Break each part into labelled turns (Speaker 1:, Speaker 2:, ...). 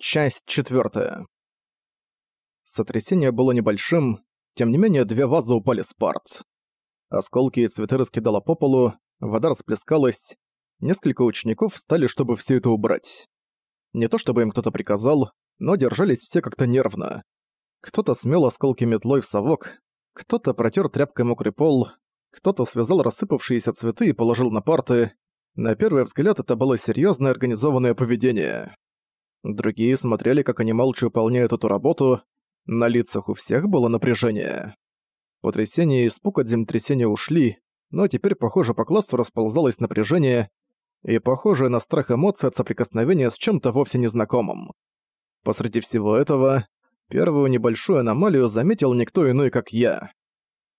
Speaker 1: Часть четвертая. Сотрясение было небольшим, тем не менее две вазы упали с парт. Осколки и цветы раскидало по полу, вода расплескалась, несколько учеников встали, чтобы все это убрать. Не то чтобы им кто-то приказал, но держались все как-то нервно. Кто-то смел осколки метлой в совок, кто-то протер тряпкой мокрый пол, кто-то связал рассыпавшиеся цветы и положил на парты. На первый взгляд это было серьезное организованное поведение. Другие смотрели, как они молча выполняют эту работу. На лицах у всех было напряжение. Потрясение и испуг от землетрясения ушли, но теперь, похоже, по классу расползалось напряжение и похожее на страх эмоции от соприкосновения с чем-то вовсе незнакомым. Посреди всего этого, первую небольшую аномалию заметил никто иной, как я.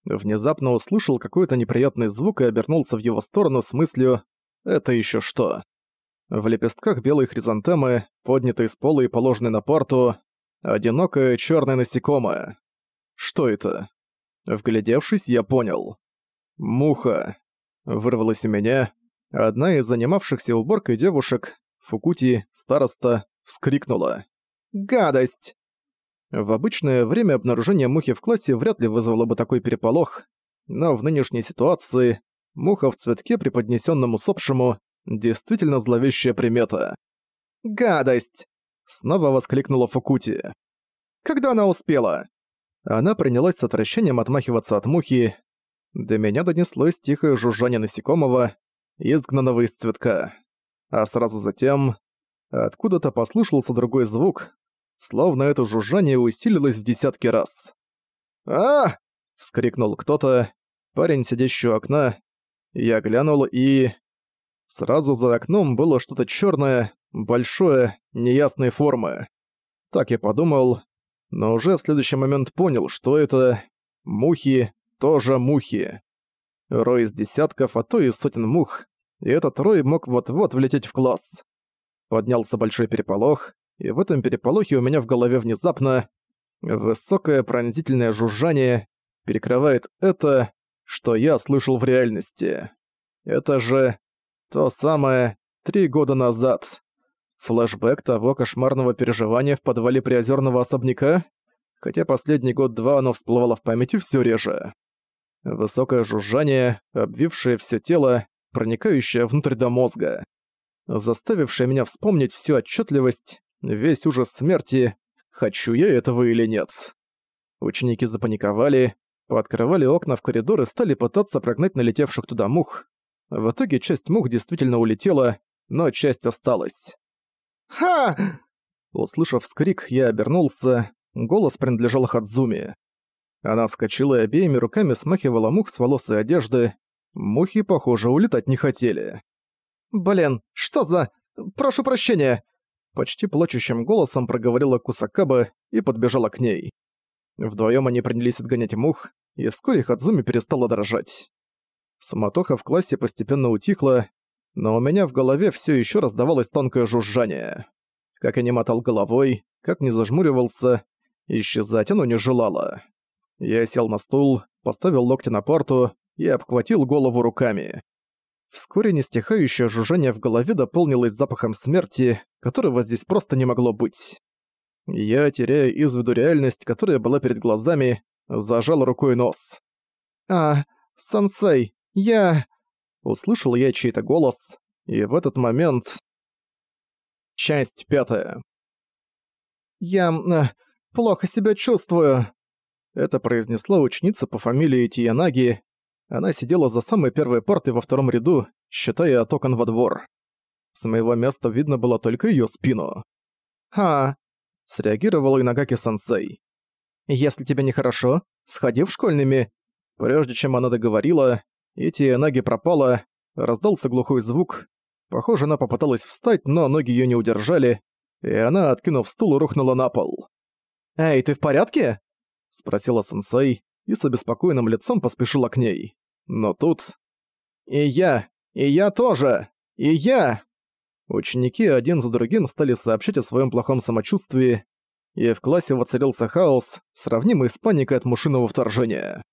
Speaker 1: Внезапно услышал какой-то неприятный звук и обернулся в его сторону с мыслью «Это еще что?». В лепестках белой хризантемы, поднятой с пола и положенной на порту, одинокое черное насекомое. Что это? Вглядевшись, я понял. «Муха!» Вырвалась у меня. Одна из занимавшихся уборкой девушек, Фукути, староста, вскрикнула. «Гадость!» В обычное время обнаружение мухи в классе вряд ли вызвало бы такой переполох, но в нынешней ситуации муха в цветке, преподнесенном усопшему, Действительно зловещая примета. «Гадость!» — снова воскликнула Фукути. «Когда она успела?» Она принялась с отвращением отмахиваться от мухи. До меня донеслось тихое жужжание насекомого, изгнанного из цветка. А сразу затем откуда-то послышался другой звук, словно это жужжание усилилось в десятки раз. а вскрикнул кто-то, парень, сидящий у окна. Я глянул и... Сразу за окном было что-то черное, большое, неясной формы. Так я подумал, но уже в следующий момент понял, что это... Мухи, тоже мухи. Рой из десятков, а то и сотен мух, и этот рой мог вот-вот влететь в класс. Поднялся большой переполох, и в этом переполохе у меня в голове внезапно высокое пронзительное жужжание перекрывает это, что я слышал в реальности. Это же то самое три года назад. Флэшбэк того кошмарного переживания в подвале приозерного особняка? Хотя последний год-два оно всплывало в памяти все реже. Высокое жужжание, обвившее все тело, проникающее внутрь до мозга. Заставившее меня вспомнить всю отчетливость, весь ужас смерти, хочу я этого или нет. Ученики запаниковали, пооткрывали окна в коридор и стали пытаться прогнать налетевших туда мух, в итоге часть мух действительно улетела, но часть осталась. «Ха!» Услышав скрик, я обернулся. Голос принадлежал Хадзуми. Она вскочила и обеими руками смахивала мух с волос и одежды. Мухи, похоже, улетать не хотели. «Блин, что за... Прошу прощения!» Почти плачущим голосом проговорила Кусакаба и подбежала к ней. Вдвоем они принялись отгонять мух, и вскоре Хадзуми перестала дрожать. Суматоха в классе постепенно утихла, но у меня в голове все еще раздавалось тонкое жужжание. Как я не мотал головой, как не зажмуривался, исчезать оно не желало. Я сел на стул, поставил локти на парту и обхватил голову руками. Вскоре нестихающее жужжание в голове дополнилось запахом смерти, которого здесь просто не могло быть. Я, теряя из виду реальность, которая была перед глазами, зажал рукой нос. «А, сенсей, «Я...» Услышал я чей-то голос, и в этот момент... Часть пятая. «Я... Э, плохо себя чувствую», — это произнесла ученица по фамилии Тиянаги. Она сидела за самой первой партой во втором ряду, считая от окон во двор. С моего места видно было только её спину. «Ха!» — среагировала Инагаки-сенсей. «Если тебе нехорошо, сходи в школьными». Прежде чем она договорила, и ноги пропала, раздался глухой звук. Похоже, она попыталась встать, но ноги её не удержали, и она, откинув стул, рухнула на пол. «Эй, ты в порядке?» — спросила сенсей, и с обеспокоенным лицом поспешила к ней. Но тут... «И я! И я тоже! И я!» Ученики один за другим стали сообщать о своем плохом самочувствии, и в классе воцарился хаос, сравнимый с паникой от мушиного вторжения.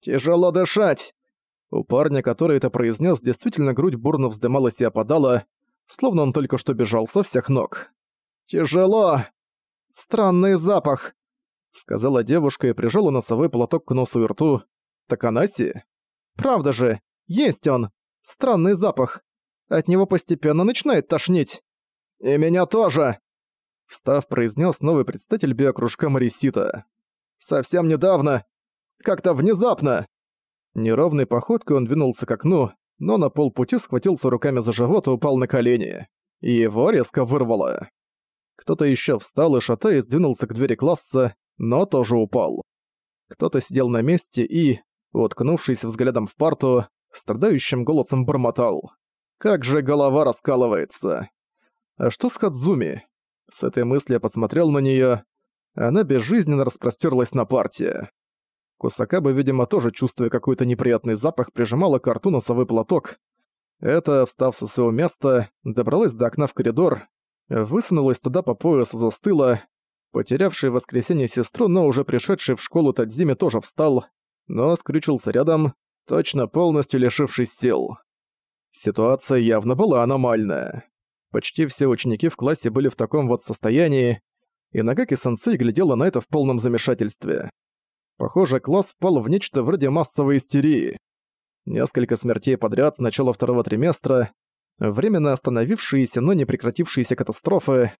Speaker 1: «Тяжело дышать! У парня, который это произнес, действительно грудь бурно вздымалась и опадала, словно он только что бежал со всех ног. «Тяжело! Странный запах!» Сказала девушка и прижала носовой платок к носу и рту. «Таканаси? Правда же! Есть он! Странный запах! От него постепенно начинает тошнить!» «И меня тоже!» Встав, произнес новый представитель биокружка Марисита. «Совсем недавно! Как-то внезапно!» Неровной походкой он двинулся к окну, но на полпути схватился руками за живот и упал на колени. И его резко вырвало. Кто-то еще встал и, шатаясь, двинулся к двери класса, но тоже упал. Кто-то сидел на месте и, уткнувшись взглядом в парту, страдающим голосом бормотал. «Как же голова раскалывается!» «А что с Хадзуми?» С этой мыслью я посмотрел на неё. Она безжизненно распростёрлась на парте. Кусакаба, видимо, тоже чувствуя какой-то неприятный запах, прижимала к рту носовой платок. Это, встав со своего места, добралась до окна в коридор, высунулась туда по пояс застыла. Потерявший воскресенье сестру, но уже пришедший в школу Тадзими тоже встал, но скрючился рядом, точно полностью лишившись сил. Ситуация явно была аномальная. Почти все ученики в классе были в таком вот состоянии, и Нагаки-сенсей глядела на это в полном замешательстве. Похоже, класс впал в нечто вроде массовой истерии. Несколько смертей подряд с начала второго триместра, временно остановившиеся, но не прекратившиеся катастрофы.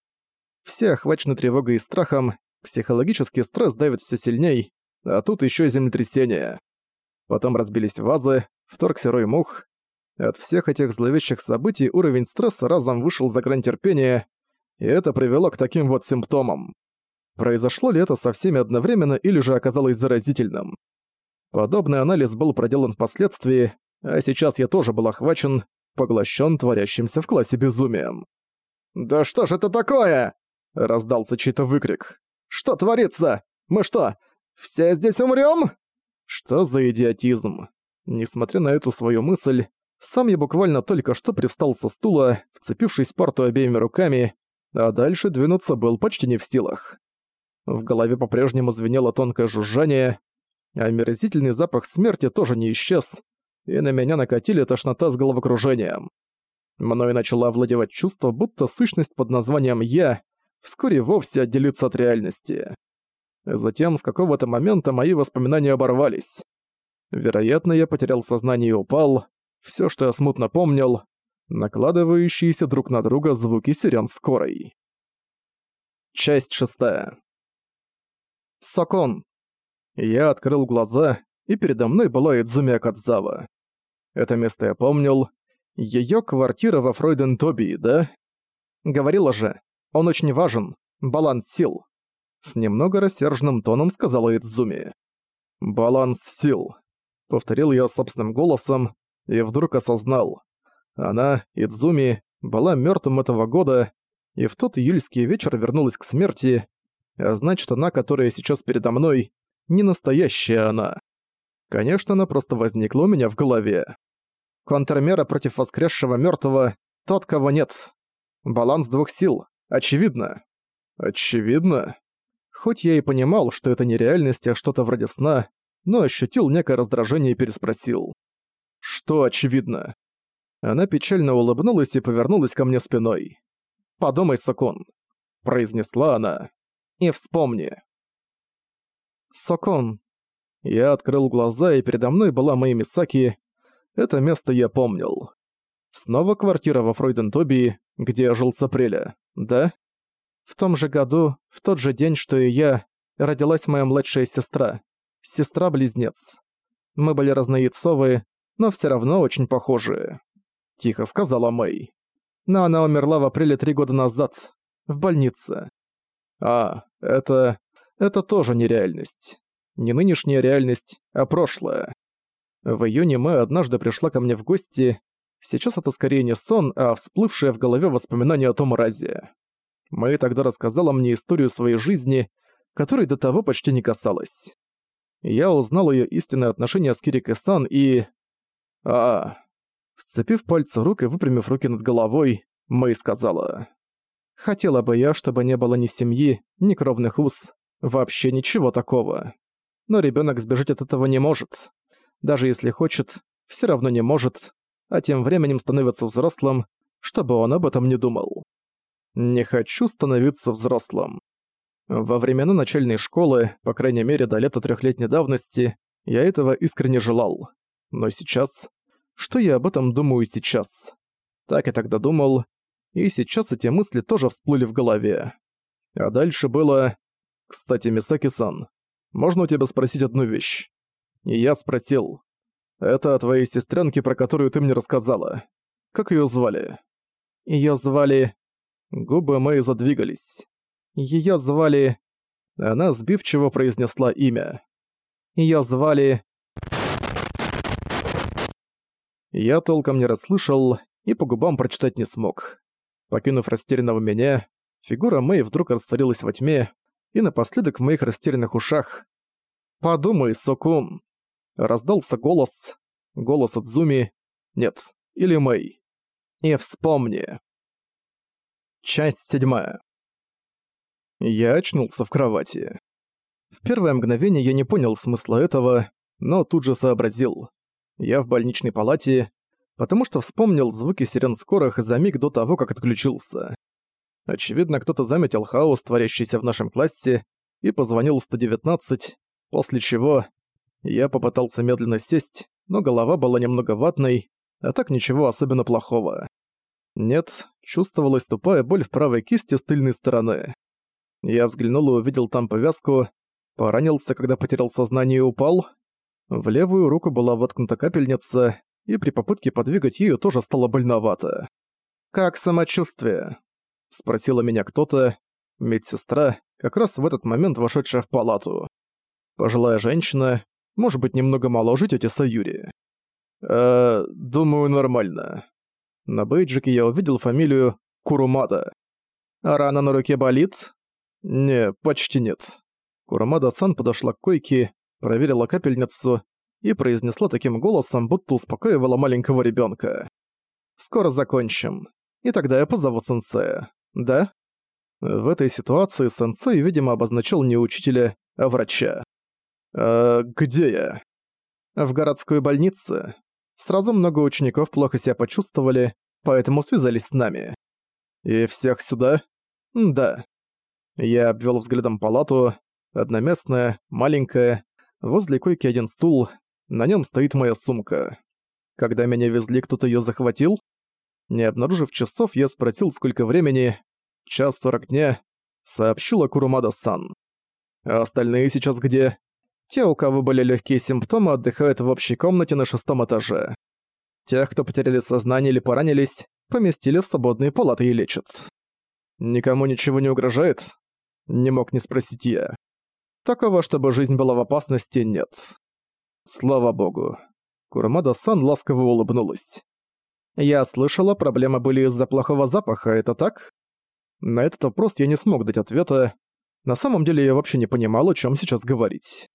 Speaker 1: Все охвачены тревогой и страхом, психологический стресс давит все сильней, а тут еще землетрясение. Потом разбились вазы, вторгся рой мух. От всех этих зловещих событий уровень стресса разом вышел за грань терпения, и это привело к таким вот симптомам. Произошло ли это со всеми одновременно или же оказалось заразительным? Подобный анализ был проделан впоследствии, а сейчас я тоже был охвачен, поглощен творящимся в классе безумием. «Да что ж это такое?» — раздался чей-то выкрик. «Что творится? Мы что, все здесь умрём?» Что за идиотизм? Несмотря на эту свою мысль, сам я буквально только что привстал со стула, вцепившись в парту обеими руками, а дальше двинуться был почти не в силах. В голове по-прежнему звенело тонкое жужжание, а омерзительный запах смерти тоже не исчез, и на меня накатили тошнота с головокружением. Мною начало овладевать чувство, будто сущность под названием «Я» вскоре вовсе отделится от реальности. Затем с какого-то момента мои воспоминания оборвались. Вероятно, я потерял сознание и упал. Все, что я смутно помнил, накладывающиеся друг на друга звуки сирен скорой. Часть шестая. Сокон. Я открыл глаза, и передо мной была Идзуми Акадзава. Это место я помнил. Её квартира во Фройден-Тобии, да? Говорила же, он очень важен. Баланс сил. С немного рассерженным тоном сказала Идзуми. «Баланс сил», — повторил я собственным голосом, и вдруг осознал. Она, Идзуми, была мёртвым этого года, и в тот июльский вечер вернулась к смерти, а значит, она, которая сейчас передо мной, не настоящая она. Конечно, она просто возникла у меня в голове. Контрмера против воскресшего мертвого — тот, кого нет. Баланс двух сил. Очевидно. Очевидно? Хоть я и понимал, что это не реальность, а что-то вроде сна, но ощутил некое раздражение и переспросил. «Что очевидно?» Она печально улыбнулась и повернулась ко мне спиной. «Подумай, Сокон», — произнесла она и вспомни. Сокон. Я открыл глаза, и передо мной была моя Мисаки. Это место я помнил. Снова квартира во Фройдентобии, где я жил с апреля, да? В том же году, в тот же день, что и я, родилась моя младшая сестра. Сестра-близнец. Мы были разнояйцовые, но все равно очень похожие. Тихо сказала Мэй. Но она умерла в апреле три года назад. В больнице. А, это... это тоже нереальность. Не нынешняя реальность, а прошлое. В июне мы однажды пришла ко мне в гости. Сейчас это скорее не сон, а всплывшее в голове воспоминание о том разе. Мэй тогда рассказала мне историю своей жизни, которой до того почти не касалась. Я узнал ее истинное отношение с Кирикой-сан и... А, Сцепив пальцы рук и выпрямив руки над головой, Мэй сказала. Хотела бы я, чтобы не было ни семьи, ни кровных уз, вообще ничего такого. Но ребенок сбежать от этого не может. Даже если хочет, все равно не может, а тем временем становится взрослым, чтобы он об этом не думал. Не хочу становиться взрослым. Во времена начальной школы, по крайней мере до лета трехлетней давности, я этого искренне желал. Но сейчас... Что я об этом думаю сейчас? Так я тогда думал, и сейчас эти мысли тоже всплыли в голове. А дальше было... Кстати, Мисаки-сан, можно у тебя спросить одну вещь? И я спросил. Это о твоей сестренке, про которую ты мне рассказала. Как её звали? Её звали... Губы мои задвигались. Её звали... Она сбивчиво произнесла имя. Её звали... Я толком не расслышал и по губам прочитать не смог. Покинув растерянного меня, фигура Мэй вдруг растворилась во тьме, и напоследок в моих растерянных ушах «Подумай, Сокун!» Раздался голос. Голос от Зуми. Нет, или Мэй. И вспомни. Часть седьмая. Я очнулся в кровати. В первое мгновение я не понял смысла этого, но тут же сообразил. Я в больничной палате, потому что вспомнил звуки сирен скорых за миг до того, как отключился. Очевидно, кто-то заметил хаос, творящийся в нашем классе, и позвонил 119, после чего я попытался медленно сесть, но голова была немного ватной, а так ничего особенно плохого. Нет, чувствовалась тупая боль в правой кисти с тыльной стороны. Я взглянул и увидел там повязку, поранился, когда потерял сознание и упал, в левую руку была воткнута капельница, и при попытке подвигать ею тоже стало больновато. «Как самочувствие?» — спросила меня кто-то, медсестра, как раз в этот момент вошедшая в палату. Пожилая женщина, может быть, немного моложе тети Саюри. «Э, думаю, нормально». На бейджике я увидел фамилию Курумада. «А рана на руке болит?» «Не, почти нет». Курумада-сан подошла к койке, проверила капельницу и произнесла таким голосом, будто успокаивала маленького ребенка. «Скоро закончим. И тогда я позову сенсея. Да?» В этой ситуации сенсей, видимо, обозначил не учителя, а врача. «А где я?» «В городской больнице. Сразу много учеников плохо себя почувствовали, поэтому связались с нами. И всех сюда?» «Да». Я обвел взглядом палату. Одноместная, маленькая, Возле койки один стул, на нем стоит моя сумка. Когда меня везли, кто-то ее захватил? Не обнаружив часов, я спросил, сколько времени. Час сорок дня. Сообщила Курумада-сан. А остальные сейчас где? Те, у кого были легкие симптомы, отдыхают в общей комнате на шестом этаже. Тех, кто потеряли сознание или поранились, поместили в свободные палаты и лечат. Никому ничего не угрожает? Не мог не спросить я. Такого, чтобы жизнь была в опасности, нет. Слава богу. Курамада-сан ласково улыбнулась. Я слышала, проблемы были из-за плохого запаха, это так? На этот вопрос я не смог дать ответа. На самом деле я вообще не понимал, о чем сейчас говорить.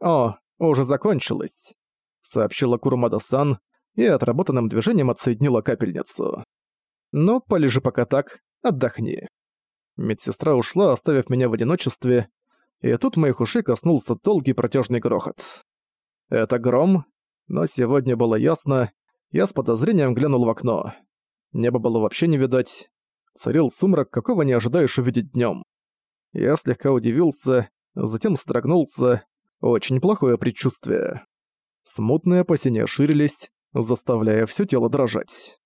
Speaker 1: «О, уже закончилось», — сообщила Курумада-сан и отработанным движением отсоединила капельницу. «Ну, полежи пока так, отдохни». Медсестра ушла, оставив меня в одиночестве, и тут моих ушей коснулся долгий протяжный грохот. Это гром, но сегодня было ясно, я с подозрением глянул в окно. Небо было вообще не видать. Царил сумрак, какого не ожидаешь увидеть днем. Я слегка удивился, затем строгнулся. Очень плохое предчувствие. Смутные опасения ширились, заставляя все тело дрожать.